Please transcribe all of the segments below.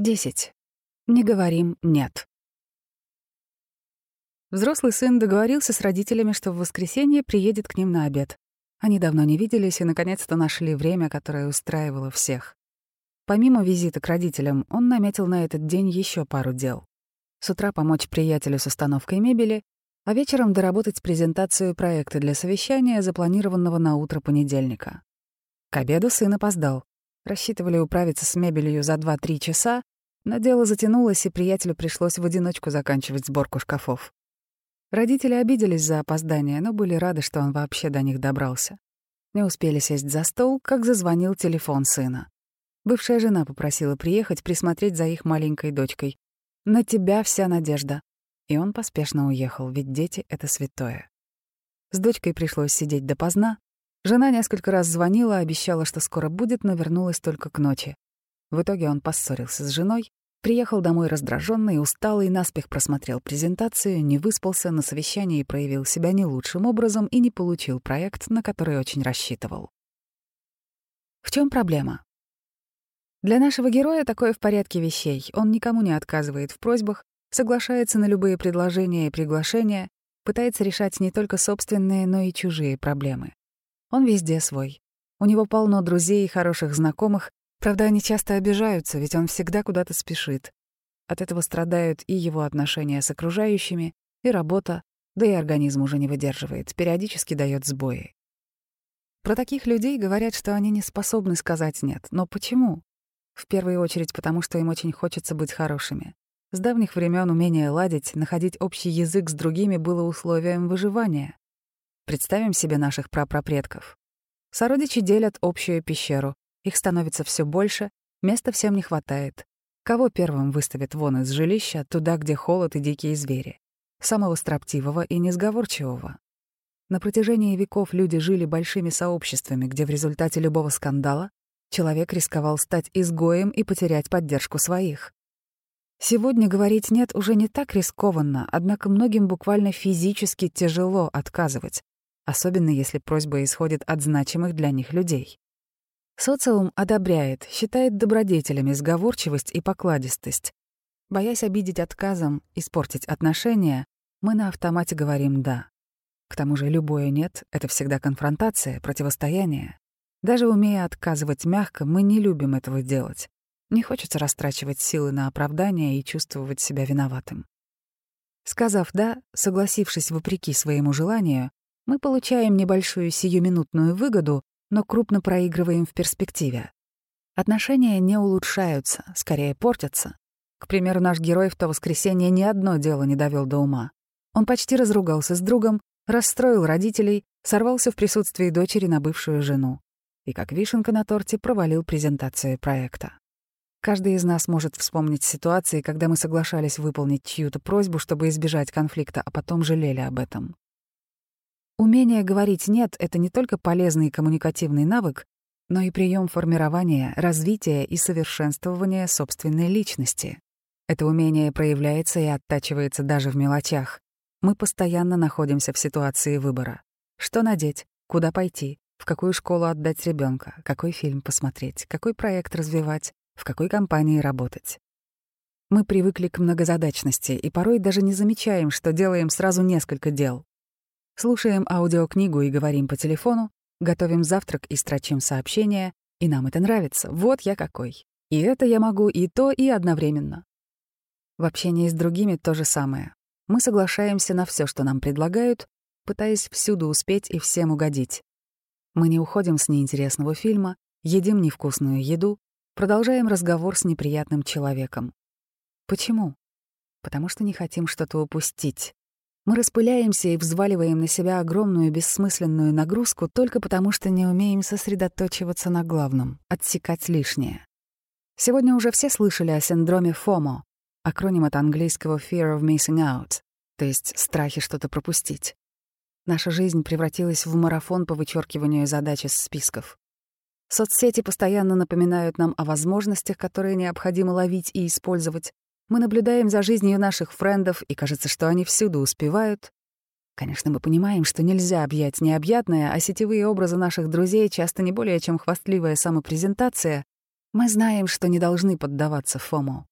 10. Не говорим «нет». Взрослый сын договорился с родителями, что в воскресенье приедет к ним на обед. Они давно не виделись и, наконец-то, нашли время, которое устраивало всех. Помимо визита к родителям, он наметил на этот день еще пару дел. С утра помочь приятелю с установкой мебели, а вечером доработать презентацию проекта для совещания, запланированного на утро понедельника. К обеду сын опоздал. Рассчитывали управиться с мебелью за 2-3 часа, но дело затянулось, и приятелю пришлось в одиночку заканчивать сборку шкафов. Родители обиделись за опоздание, но были рады, что он вообще до них добрался. Не успели сесть за стол, как зазвонил телефон сына. Бывшая жена попросила приехать присмотреть за их маленькой дочкой. «На тебя вся надежда». И он поспешно уехал, ведь дети — это святое. С дочкой пришлось сидеть допоздна, Жена несколько раз звонила, обещала, что скоро будет, но вернулась только к ночи. В итоге он поссорился с женой, приехал домой раздраженный, усталый, наспех просмотрел презентацию, не выспался, на совещании проявил себя не лучшим образом и не получил проект, на который очень рассчитывал. В чем проблема? Для нашего героя такое в порядке вещей. Он никому не отказывает в просьбах, соглашается на любые предложения и приглашения, пытается решать не только собственные, но и чужие проблемы. Он везде свой. У него полно друзей и хороших знакомых, правда, они часто обижаются, ведь он всегда куда-то спешит. От этого страдают и его отношения с окружающими, и работа, да и организм уже не выдерживает, периодически дает сбои. Про таких людей говорят, что они не способны сказать «нет». Но почему? В первую очередь потому, что им очень хочется быть хорошими. С давних времен умение ладить, находить общий язык с другими было условием выживания. Представим себе наших прапрапредков. Сородичи делят общую пещеру. Их становится все больше, места всем не хватает. Кого первым выставят вон из жилища, туда, где холод и дикие звери? Самого строптивого и несговорчивого. На протяжении веков люди жили большими сообществами, где в результате любого скандала человек рисковал стать изгоем и потерять поддержку своих. Сегодня говорить «нет» уже не так рискованно, однако многим буквально физически тяжело отказывать, особенно если просьба исходит от значимых для них людей. Социум одобряет, считает добродетелями сговорчивость и покладистость. Боясь обидеть отказом, испортить отношения, мы на автомате говорим «да». К тому же любое «нет» — это всегда конфронтация, противостояние. Даже умея отказывать мягко, мы не любим этого делать. Не хочется растрачивать силы на оправдание и чувствовать себя виноватым. Сказав «да», согласившись вопреки своему желанию, мы получаем небольшую сиюминутную выгоду, но крупно проигрываем в перспективе. Отношения не улучшаются, скорее портятся. К примеру, наш герой в то воскресенье ни одно дело не довел до ума. Он почти разругался с другом, расстроил родителей, сорвался в присутствии дочери на бывшую жену. И как вишенка на торте провалил презентацию проекта. Каждый из нас может вспомнить ситуации, когда мы соглашались выполнить чью-то просьбу, чтобы избежать конфликта, а потом жалели об этом. Умение говорить «нет» — это не только полезный коммуникативный навык, но и прием формирования, развития и совершенствования собственной личности. Это умение проявляется и оттачивается даже в мелочах. Мы постоянно находимся в ситуации выбора. Что надеть, куда пойти, в какую школу отдать ребенка, какой фильм посмотреть, какой проект развивать, в какой компании работать. Мы привыкли к многозадачности и порой даже не замечаем, что делаем сразу несколько дел. Слушаем аудиокнигу и говорим по телефону, готовим завтрак и строчим сообщения, и нам это нравится. Вот я какой. И это я могу и то, и одновременно. В общении с другими то же самое. Мы соглашаемся на все, что нам предлагают, пытаясь всюду успеть и всем угодить. Мы не уходим с неинтересного фильма, едим невкусную еду, продолжаем разговор с неприятным человеком. Почему? Потому что не хотим что-то упустить. Мы распыляемся и взваливаем на себя огромную бессмысленную нагрузку только потому, что не умеем сосредоточиваться на главном, отсекать лишнее. Сегодня уже все слышали о синдроме FOMO, акроним от английского Fear of Missing Out, то есть страхи что-то пропустить. Наша жизнь превратилась в марафон по вычеркиванию задач из списков. Соцсети постоянно напоминают нам о возможностях, которые необходимо ловить и использовать, мы наблюдаем за жизнью наших френдов, и кажется, что они всюду успевают. Конечно, мы понимаем, что нельзя объять необъятное, а сетевые образы наших друзей часто не более чем хвастливая самопрезентация. Мы знаем, что не должны поддаваться ФОМО.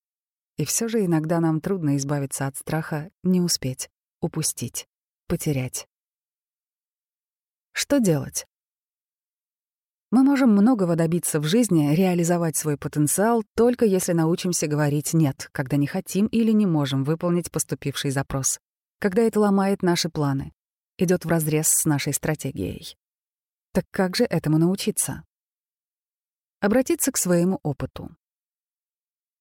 И все же иногда нам трудно избавиться от страха не успеть, упустить, потерять. Что делать? Мы можем многого добиться в жизни, реализовать свой потенциал, только если научимся говорить «нет», когда не хотим или не можем выполнить поступивший запрос, когда это ломает наши планы, идет вразрез с нашей стратегией. Так как же этому научиться? Обратиться к своему опыту.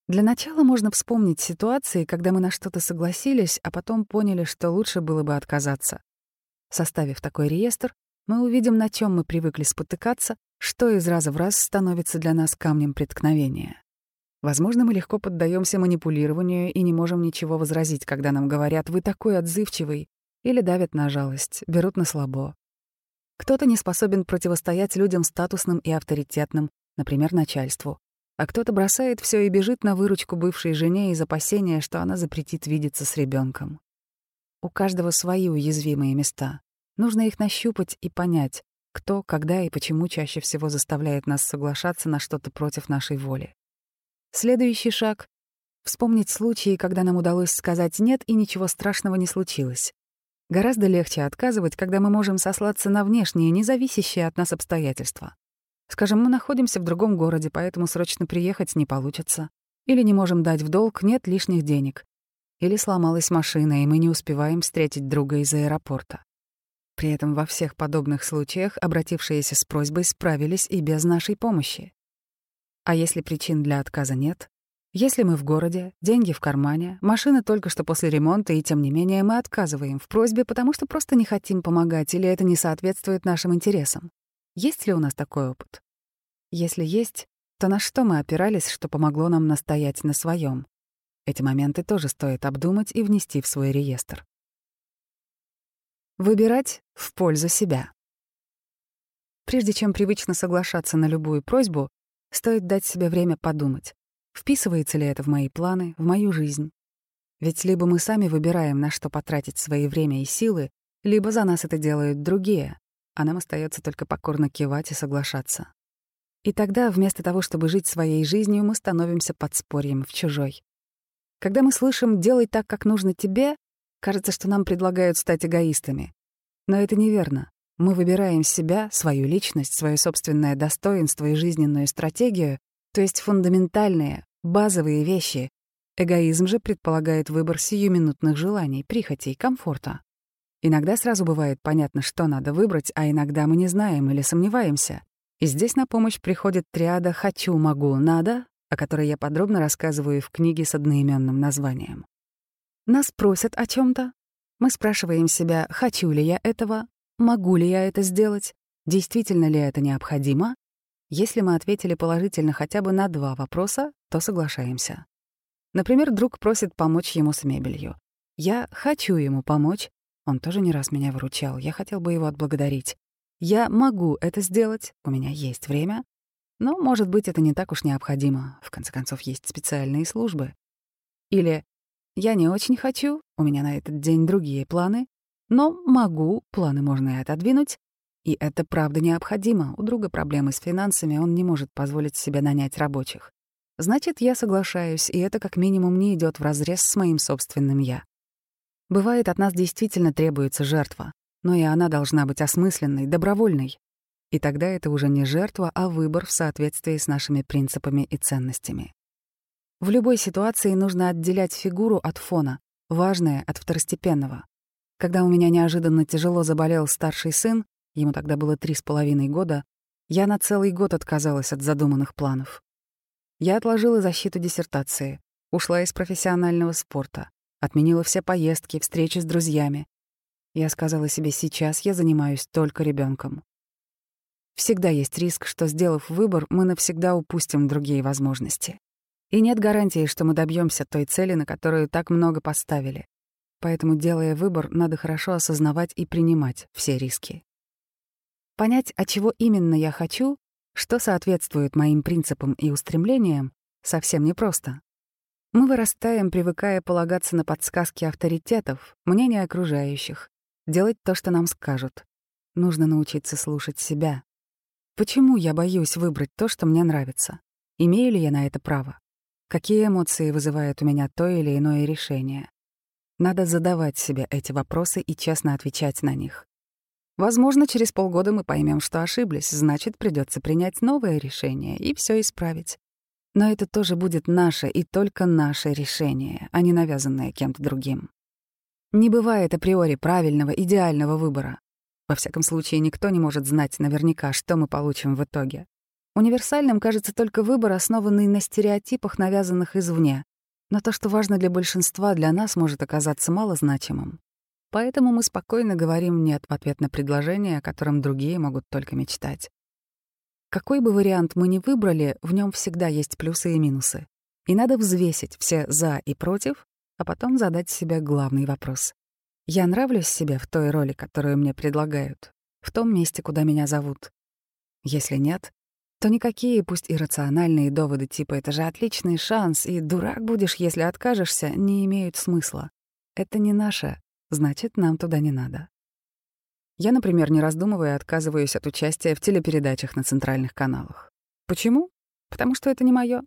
Для начала можно вспомнить ситуации, когда мы на что-то согласились, а потом поняли, что лучше было бы отказаться. Составив такой реестр, мы увидим, на чем мы привыкли спотыкаться, что из раза в раз становится для нас камнем преткновения. Возможно, мы легко поддаемся манипулированию и не можем ничего возразить, когда нам говорят «вы такой отзывчивый» или давят на жалость, берут на слабо. Кто-то не способен противостоять людям статусным и авторитетным, например, начальству, а кто-то бросает все и бежит на выручку бывшей жене из опасения, что она запретит видеться с ребенком. У каждого свои уязвимые места. Нужно их нащупать и понять, кто, когда и почему чаще всего заставляет нас соглашаться на что-то против нашей воли. Следующий шаг — вспомнить случаи, когда нам удалось сказать «нет» и ничего страшного не случилось. Гораздо легче отказывать, когда мы можем сослаться на внешние, независящие от нас обстоятельства. Скажем, мы находимся в другом городе, поэтому срочно приехать не получится. Или не можем дать в долг, нет лишних денег. Или сломалась машина, и мы не успеваем встретить друга из аэропорта. При этом во всех подобных случаях обратившиеся с просьбой справились и без нашей помощи. А если причин для отказа нет? Если мы в городе, деньги в кармане, машина только что после ремонта, и тем не менее мы отказываем в просьбе, потому что просто не хотим помогать или это не соответствует нашим интересам. Есть ли у нас такой опыт? Если есть, то на что мы опирались, что помогло нам настоять на своем? Эти моменты тоже стоит обдумать и внести в свой реестр. Выбирать в пользу себя. Прежде чем привычно соглашаться на любую просьбу, стоит дать себе время подумать, вписывается ли это в мои планы, в мою жизнь. Ведь либо мы сами выбираем, на что потратить свои время и силы, либо за нас это делают другие, а нам остается только покорно кивать и соглашаться. И тогда вместо того, чтобы жить своей жизнью, мы становимся подспорьем в чужой. Когда мы слышим «делай так, как нужно тебе», Кажется, что нам предлагают стать эгоистами. Но это неверно. Мы выбираем себя, свою личность, свое собственное достоинство и жизненную стратегию, то есть фундаментальные, базовые вещи. Эгоизм же предполагает выбор сиюминутных желаний, прихотей, комфорта. Иногда сразу бывает понятно, что надо выбрать, а иногда мы не знаем или сомневаемся. И здесь на помощь приходит триада «хочу», «могу», «надо», о которой я подробно рассказываю в книге с одноименным названием. Нас просят о чем то Мы спрашиваем себя, хочу ли я этого, могу ли я это сделать, действительно ли это необходимо. Если мы ответили положительно хотя бы на два вопроса, то соглашаемся. Например, друг просит помочь ему с мебелью. Я хочу ему помочь. Он тоже не раз меня выручал, я хотел бы его отблагодарить. Я могу это сделать, у меня есть время. Но, может быть, это не так уж необходимо. В конце концов, есть специальные службы. Или я не очень хочу, у меня на этот день другие планы, но могу, планы можно и отодвинуть. И это правда необходимо. У друга проблемы с финансами, он не может позволить себе нанять рабочих. Значит, я соглашаюсь, и это как минимум не идет вразрез с моим собственным «я». Бывает, от нас действительно требуется жертва, но и она должна быть осмысленной, добровольной. И тогда это уже не жертва, а выбор в соответствии с нашими принципами и ценностями. В любой ситуации нужно отделять фигуру от фона, важное от второстепенного. Когда у меня неожиданно тяжело заболел старший сын, ему тогда было три с половиной года, я на целый год отказалась от задуманных планов. Я отложила защиту диссертации, ушла из профессионального спорта, отменила все поездки, встречи с друзьями. Я сказала себе, сейчас я занимаюсь только ребенком. Всегда есть риск, что, сделав выбор, мы навсегда упустим другие возможности. И нет гарантии, что мы добьемся той цели, на которую так много поставили. Поэтому, делая выбор, надо хорошо осознавать и принимать все риски. Понять, от чего именно я хочу, что соответствует моим принципам и устремлениям, совсем непросто. Мы вырастаем, привыкая полагаться на подсказки авторитетов, мнения окружающих, делать то, что нам скажут. Нужно научиться слушать себя. Почему я боюсь выбрать то, что мне нравится? Имею ли я на это право? Какие эмоции вызывает у меня то или иное решение? Надо задавать себе эти вопросы и честно отвечать на них. Возможно, через полгода мы поймем, что ошиблись, значит, придется принять новое решение и все исправить. Но это тоже будет наше и только наше решение, а не навязанное кем-то другим. Не бывает априори правильного, идеального выбора. Во всяком случае, никто не может знать наверняка, что мы получим в итоге. Универсальным кажется только выбор, основанный на стереотипах, навязанных извне. Но то, что важно для большинства, для нас может оказаться малозначимым. Поэтому мы спокойно говорим «нет» в ответ на предложение, о котором другие могут только мечтать. Какой бы вариант мы ни выбрали, в нем всегда есть плюсы и минусы. И надо взвесить все «за» и «против», а потом задать себе главный вопрос. Я нравлюсь себе в той роли, которую мне предлагают, в том месте, куда меня зовут? Если нет, то никакие, пусть иррациональные доводы типа «это же отличный шанс» и «дурак будешь, если откажешься» не имеют смысла. Это не наше, значит, нам туда не надо. Я, например, не раздумывая, отказываюсь от участия в телепередачах на центральных каналах. Почему? Потому что это не моё.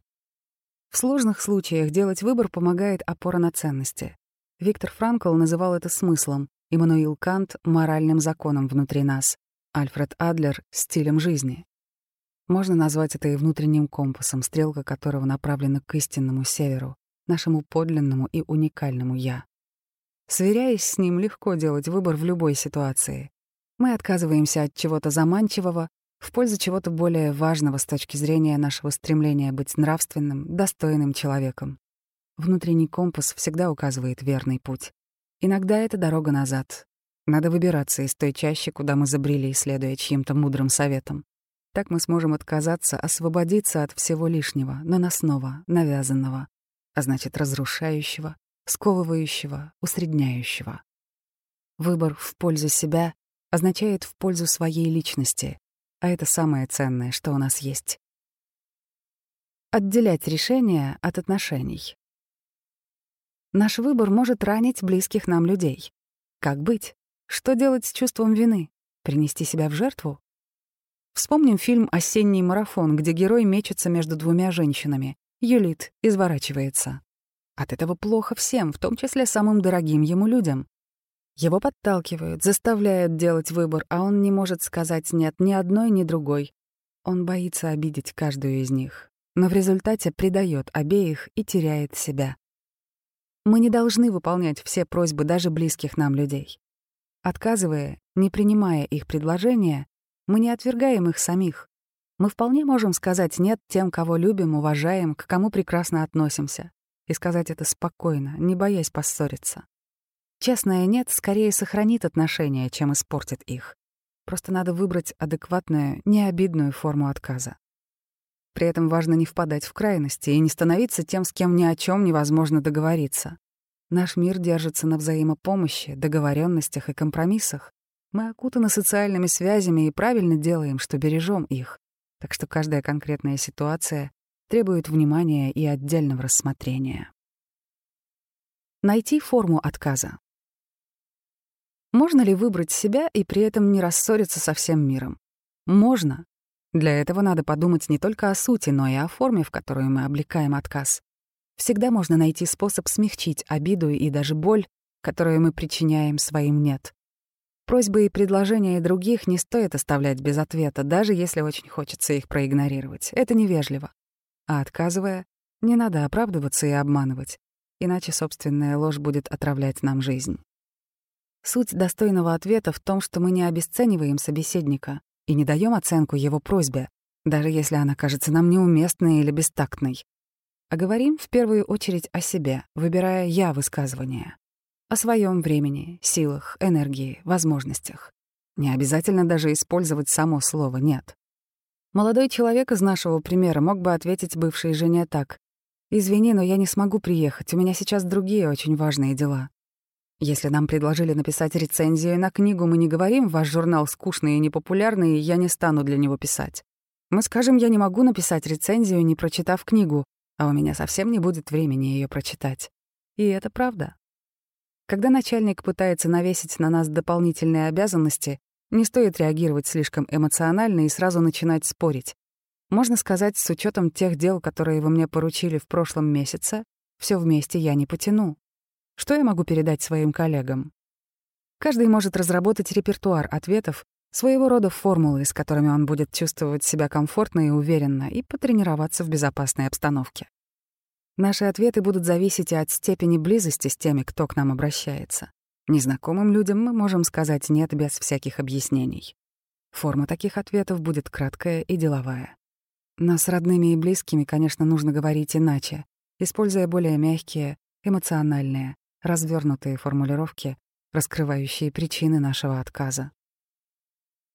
В сложных случаях делать выбор помогает опора на ценности. Виктор Франкл называл это смыслом, Иммануил Кант — моральным законом внутри нас, Альфред Адлер — стилем жизни. Можно назвать это и внутренним компасом, стрелка которого направлена к истинному северу, нашему подлинному и уникальному «я». Сверяясь с ним, легко делать выбор в любой ситуации. Мы отказываемся от чего-то заманчивого в пользу чего-то более важного с точки зрения нашего стремления быть нравственным, достойным человеком. Внутренний компас всегда указывает верный путь. Иногда это дорога назад. Надо выбираться из той чащи, куда мы забрели, следуя чьим-то мудрым советам. Так мы сможем отказаться, освободиться от всего лишнего, наносного, навязанного, а значит, разрушающего, сковывающего, усредняющего. Выбор в пользу себя означает в пользу своей личности, а это самое ценное, что у нас есть. Отделять решения от отношений. Наш выбор может ранить близких нам людей. Как быть? Что делать с чувством вины? Принести себя в жертву? Вспомним фильм «Осенний марафон», где герой мечется между двумя женщинами. Юлит изворачивается. От этого плохо всем, в том числе самым дорогим ему людям. Его подталкивают, заставляют делать выбор, а он не может сказать «нет» ни одной, ни другой. Он боится обидеть каждую из них, но в результате предает обеих и теряет себя. Мы не должны выполнять все просьбы даже близких нам людей. Отказывая, не принимая их предложения, мы не отвергаем их самих. Мы вполне можем сказать «нет» тем, кого любим, уважаем, к кому прекрасно относимся. И сказать это спокойно, не боясь поссориться. Честное «нет» скорее сохранит отношения, чем испортит их. Просто надо выбрать адекватную, необидную форму отказа. При этом важно не впадать в крайности и не становиться тем, с кем ни о чем невозможно договориться. Наш мир держится на взаимопомощи, договоренностях и компромиссах. Мы окутаны социальными связями и правильно делаем, что бережем их. Так что каждая конкретная ситуация требует внимания и отдельного рассмотрения. Найти форму отказа. Можно ли выбрать себя и при этом не рассориться со всем миром? Можно. Для этого надо подумать не только о сути, но и о форме, в которую мы облекаем отказ. Всегда можно найти способ смягчить обиду и даже боль, которую мы причиняем своим «нет». Просьбы и предложения других не стоит оставлять без ответа, даже если очень хочется их проигнорировать. Это невежливо. А отказывая, не надо оправдываться и обманывать, иначе собственная ложь будет отравлять нам жизнь. Суть достойного ответа в том, что мы не обесцениваем собеседника и не даем оценку его просьбе, даже если она кажется нам неуместной или бестактной. А говорим в первую очередь о себе, выбирая «я» высказывание о своем времени, силах, энергии, возможностях. Не обязательно даже использовать само слово «нет». Молодой человек из нашего примера мог бы ответить бывшей жене так. «Извини, но я не смогу приехать, у меня сейчас другие очень важные дела». Если нам предложили написать рецензию на книгу, мы не говорим «Ваш журнал скучный и непопулярный, я не стану для него писать». Мы скажем «Я не могу написать рецензию, не прочитав книгу, а у меня совсем не будет времени ее прочитать». И это правда. Когда начальник пытается навесить на нас дополнительные обязанности, не стоит реагировать слишком эмоционально и сразу начинать спорить. Можно сказать, с учетом тех дел, которые вы мне поручили в прошлом месяце, все вместе я не потяну. Что я могу передать своим коллегам? Каждый может разработать репертуар ответов, своего рода формулы, с которыми он будет чувствовать себя комфортно и уверенно, и потренироваться в безопасной обстановке. Наши ответы будут зависеть и от степени близости с теми, кто к нам обращается. Незнакомым людям мы можем сказать «нет» без всяких объяснений. Форма таких ответов будет краткая и деловая. Но с родными и близкими, конечно, нужно говорить иначе, используя более мягкие, эмоциональные, развернутые формулировки, раскрывающие причины нашего отказа.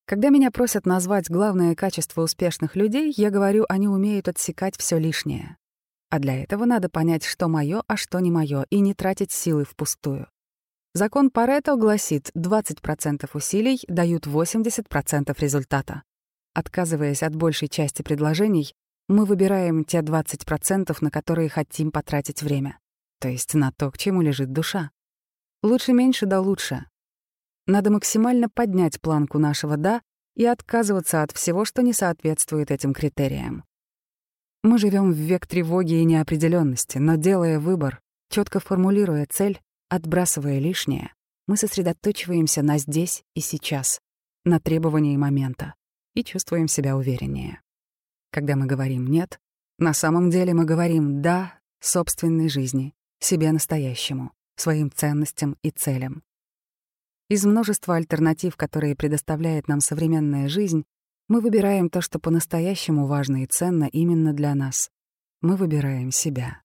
Когда меня просят назвать главное качество успешных людей, я говорю, они умеют отсекать все лишнее. А для этого надо понять, что мое, а что не мое, и не тратить силы впустую. Закон Парето гласит, 20% усилий дают 80% результата. Отказываясь от большей части предложений, мы выбираем те 20%, на которые хотим потратить время, то есть на то, к чему лежит душа. Лучше меньше да лучше. Надо максимально поднять планку нашего «да» и отказываться от всего, что не соответствует этим критериям. Мы живем в век тревоги и неопределенности, но делая выбор, четко формулируя цель, отбрасывая лишнее, мы сосредоточиваемся на здесь и сейчас, на требовании момента и чувствуем себя увереннее. Когда мы говорим «нет», на самом деле мы говорим «да» собственной жизни, себе настоящему, своим ценностям и целям. Из множества альтернатив, которые предоставляет нам современная жизнь, мы выбираем то, что по-настоящему важно и ценно именно для нас. Мы выбираем себя.